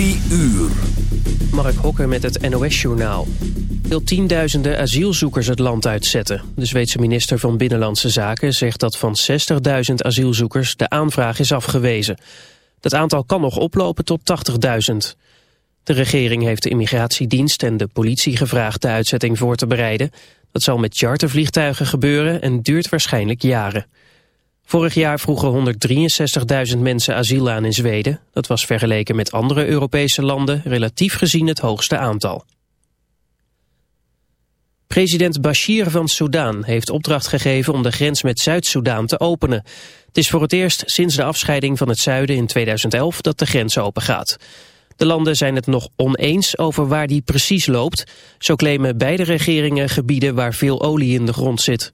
Uur. Mark Hokker met het NOS-journaal. wil tienduizenden asielzoekers het land uitzetten. De Zweedse minister van Binnenlandse Zaken zegt dat van 60.000 asielzoekers de aanvraag is afgewezen. Dat aantal kan nog oplopen tot 80.000. De regering heeft de immigratiedienst en de politie gevraagd de uitzetting voor te bereiden. Dat zal met chartervliegtuigen gebeuren en duurt waarschijnlijk jaren. Vorig jaar vroegen 163.000 mensen asiel aan in Zweden. Dat was vergeleken met andere Europese landen relatief gezien het hoogste aantal. President Bashir van Soudaan heeft opdracht gegeven om de grens met Zuid-Soedan te openen. Het is voor het eerst sinds de afscheiding van het zuiden in 2011 dat de grens open gaat. De landen zijn het nog oneens over waar die precies loopt. Zo claimen beide regeringen gebieden waar veel olie in de grond zit.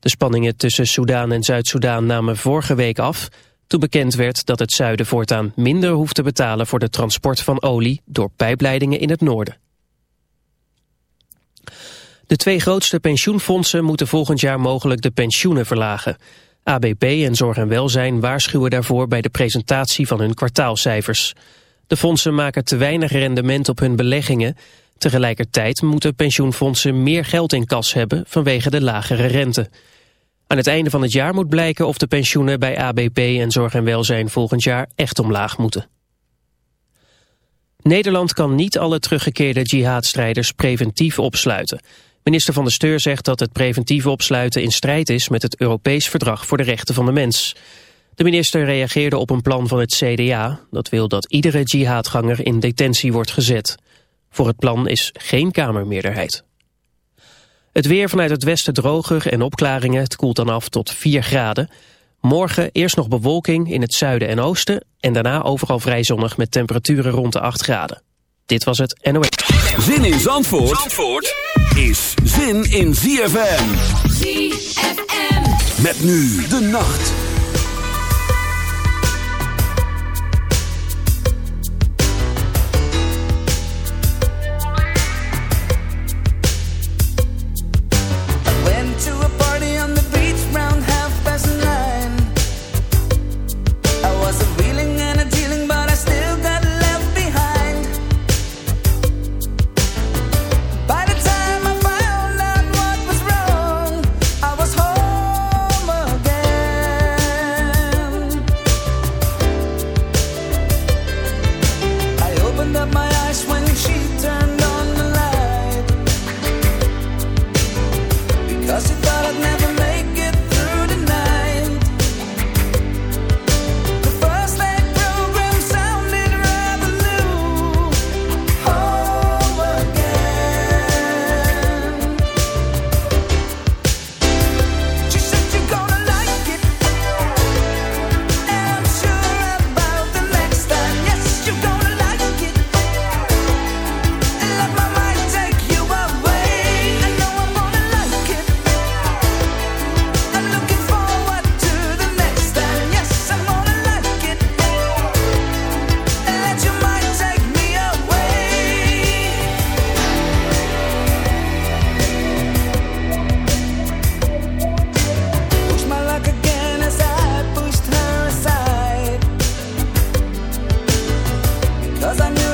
De spanningen tussen Soedan en Zuid-Soedan namen vorige week af... toen bekend werd dat het zuiden voortaan minder hoeft te betalen... voor de transport van olie door pijpleidingen in het noorden. De twee grootste pensioenfondsen moeten volgend jaar mogelijk de pensioenen verlagen. ABP en Zorg en Welzijn waarschuwen daarvoor bij de presentatie van hun kwartaalcijfers. De fondsen maken te weinig rendement op hun beleggingen. Tegelijkertijd moeten pensioenfondsen meer geld in kas hebben vanwege de lagere rente. Aan het einde van het jaar moet blijken of de pensioenen bij ABP en Zorg en Welzijn volgend jaar echt omlaag moeten. Nederland kan niet alle teruggekeerde jihadstrijders preventief opsluiten. Minister van de Steur zegt dat het preventief opsluiten in strijd is met het Europees Verdrag voor de Rechten van de Mens. De minister reageerde op een plan van het CDA. Dat wil dat iedere jihadganger in detentie wordt gezet. Voor het plan is geen kamermeerderheid. Het weer vanuit het westen droger en opklaringen. Het koelt dan af tot 4 graden. Morgen eerst nog bewolking in het zuiden en oosten... en daarna overal vrij zonnig met temperaturen rond de 8 graden. Dit was het NOS. Zin in Zandvoort, Zandvoort is zin in ZFM. ZFM. Met nu de nacht. I knew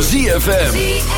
ZFM.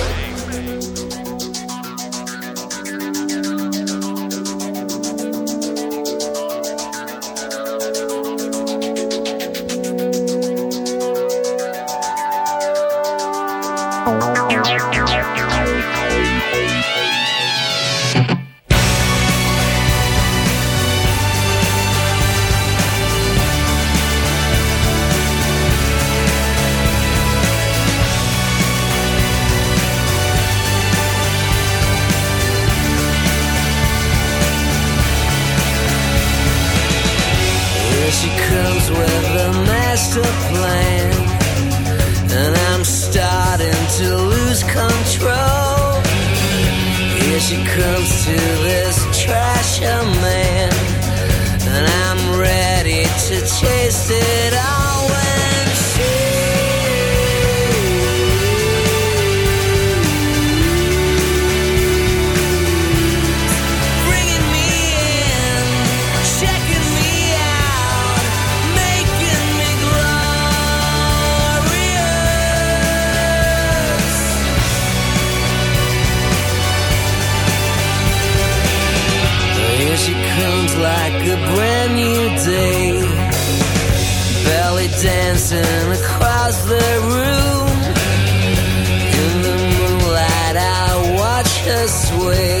this way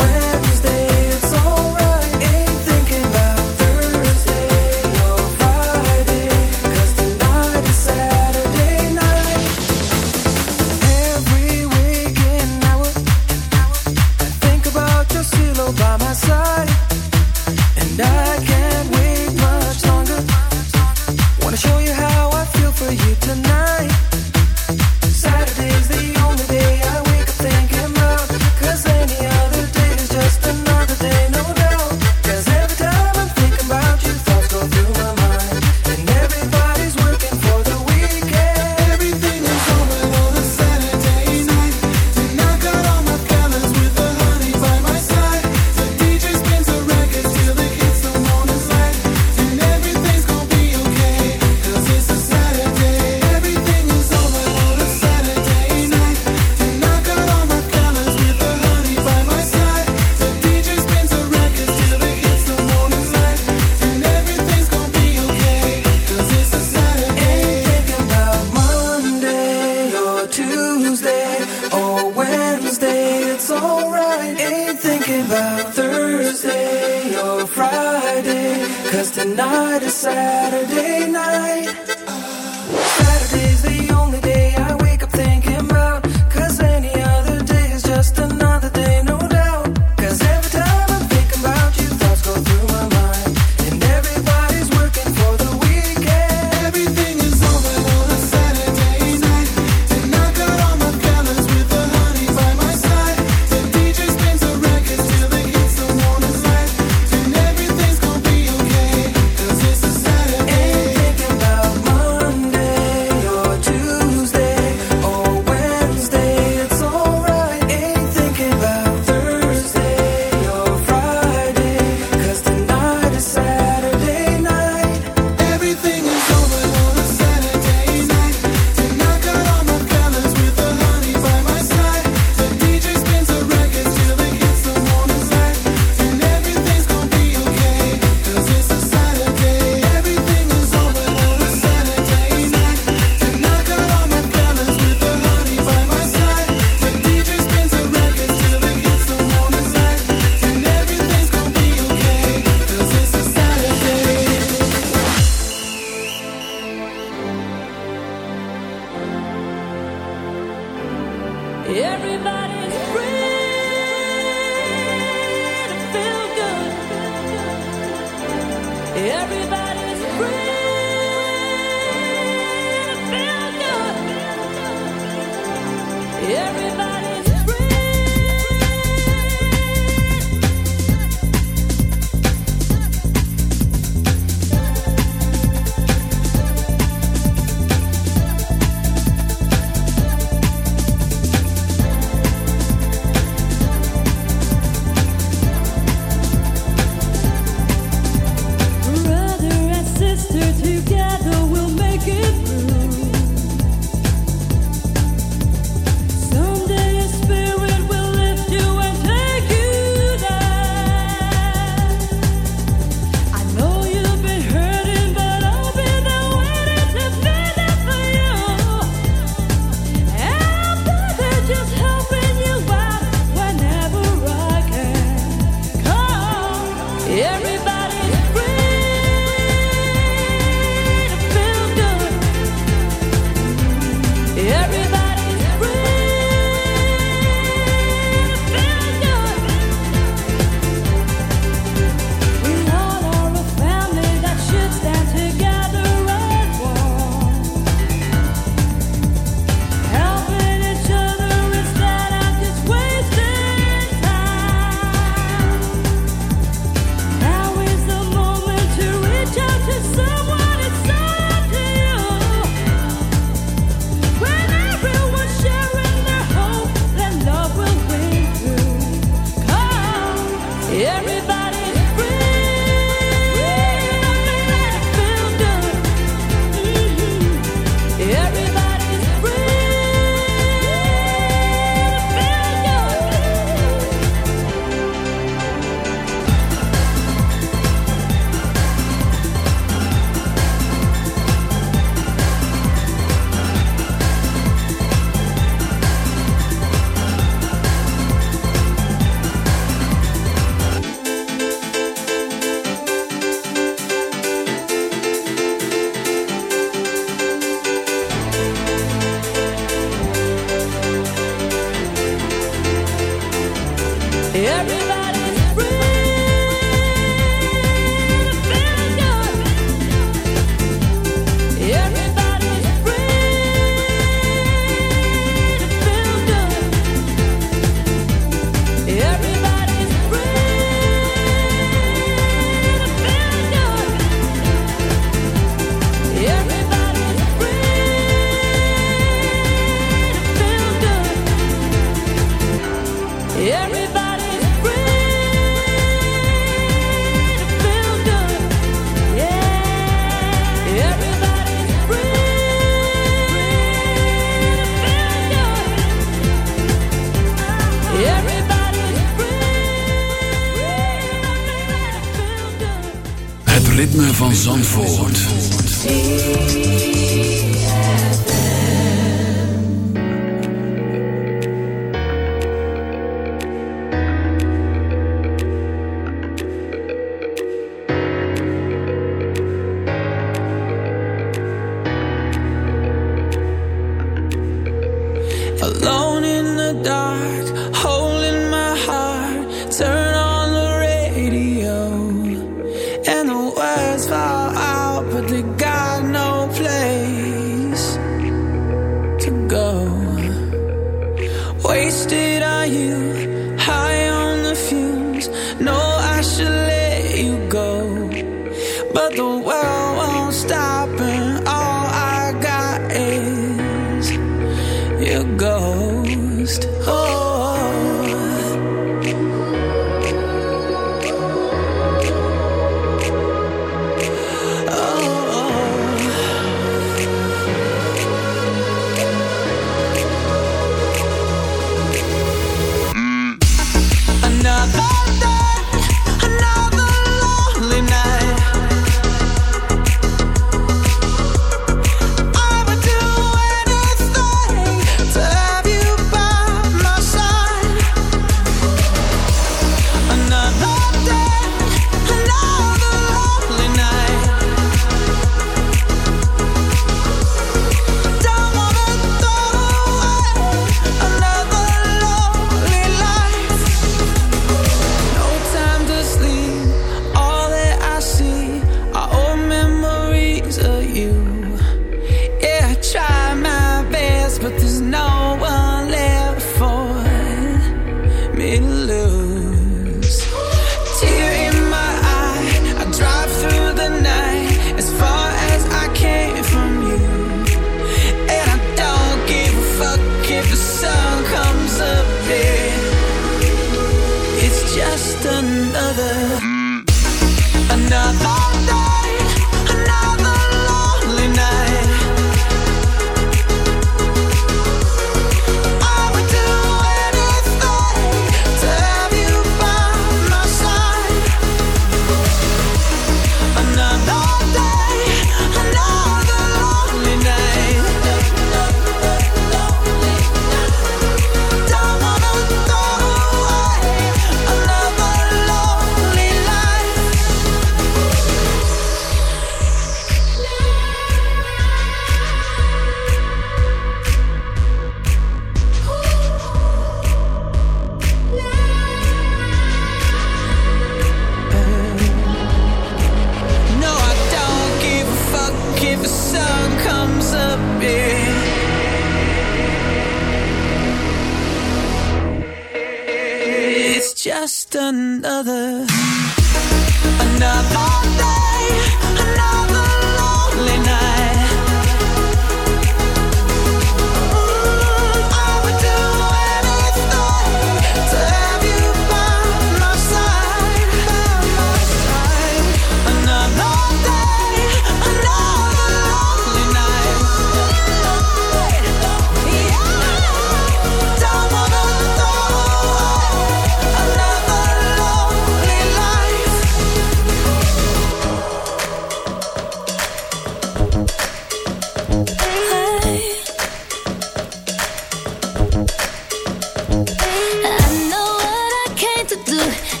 you.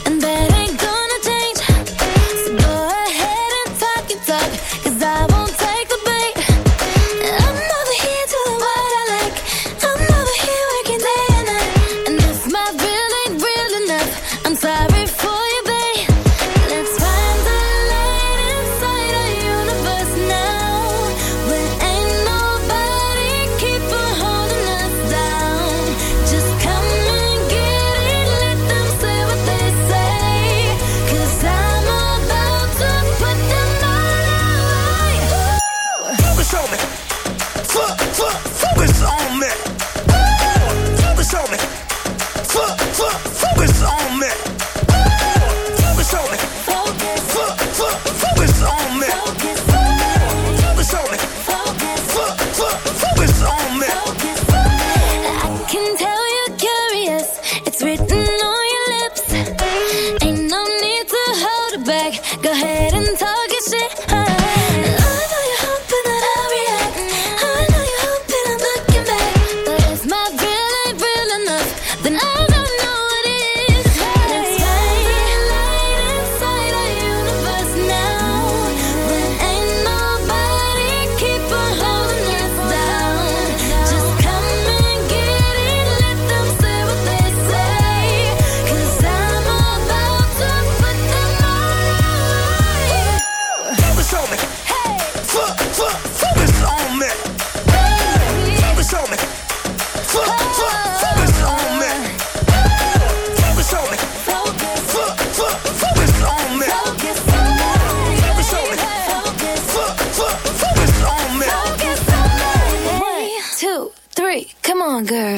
Come on, girl.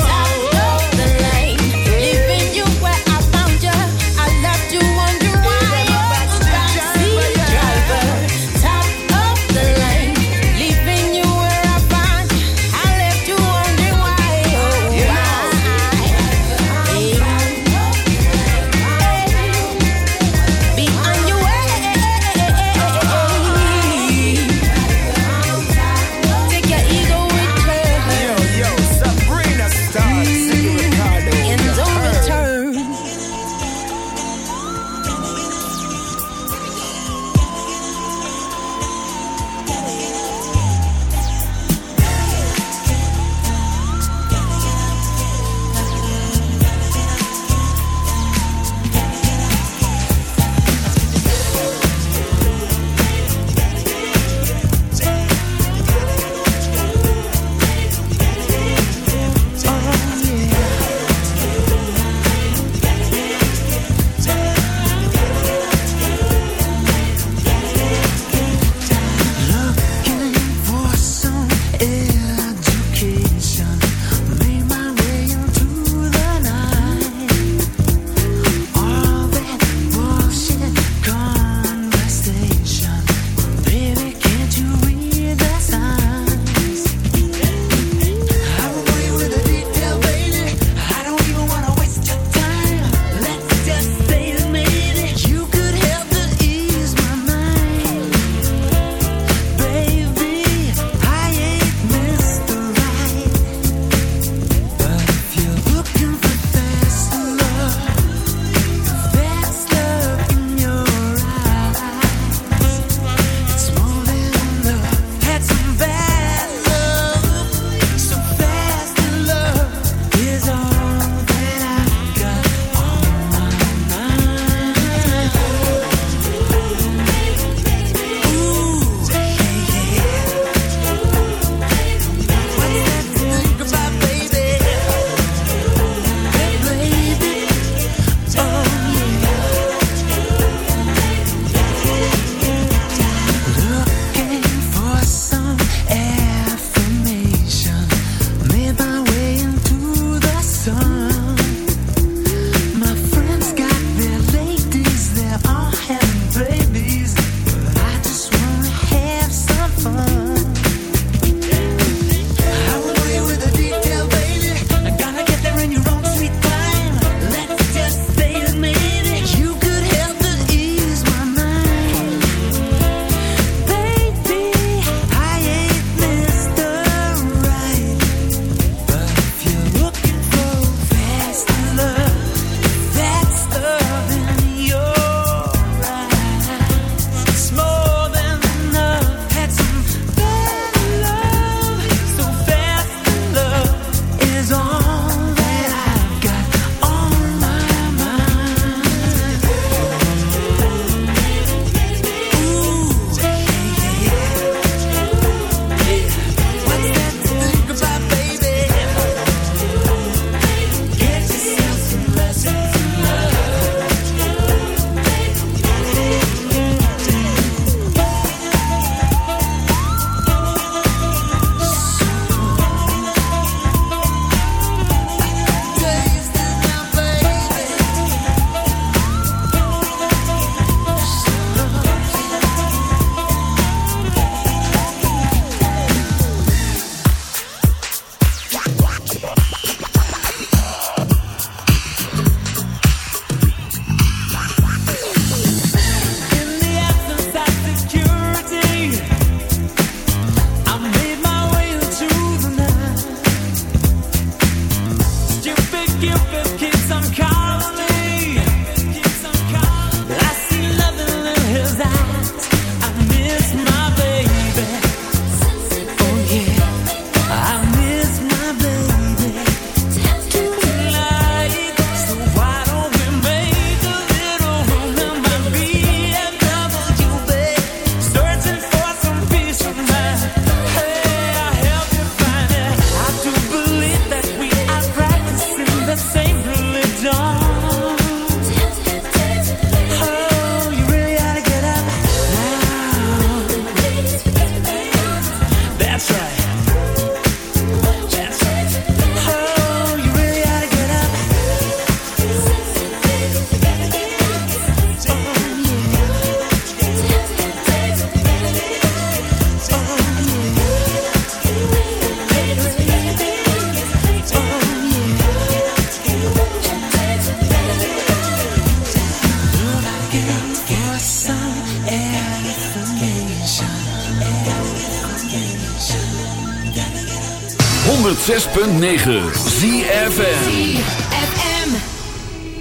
106.9 ZFM.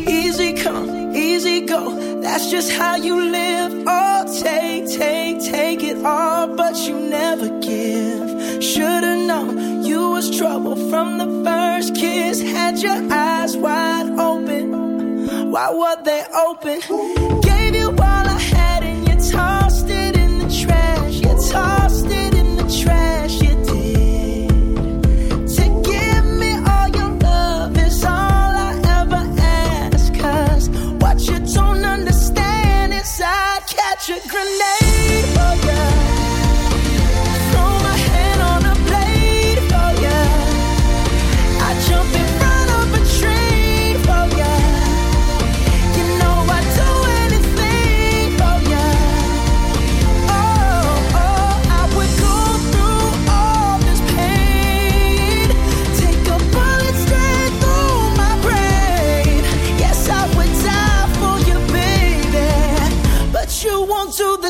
Easy come, easy go. That's just how you live. Oh, take, take, take it all, but you never give. Should've known you was trouble from the first kiss. Had your eyes wide open. Why were they open?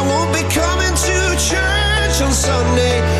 I won't be coming to church on Sunday.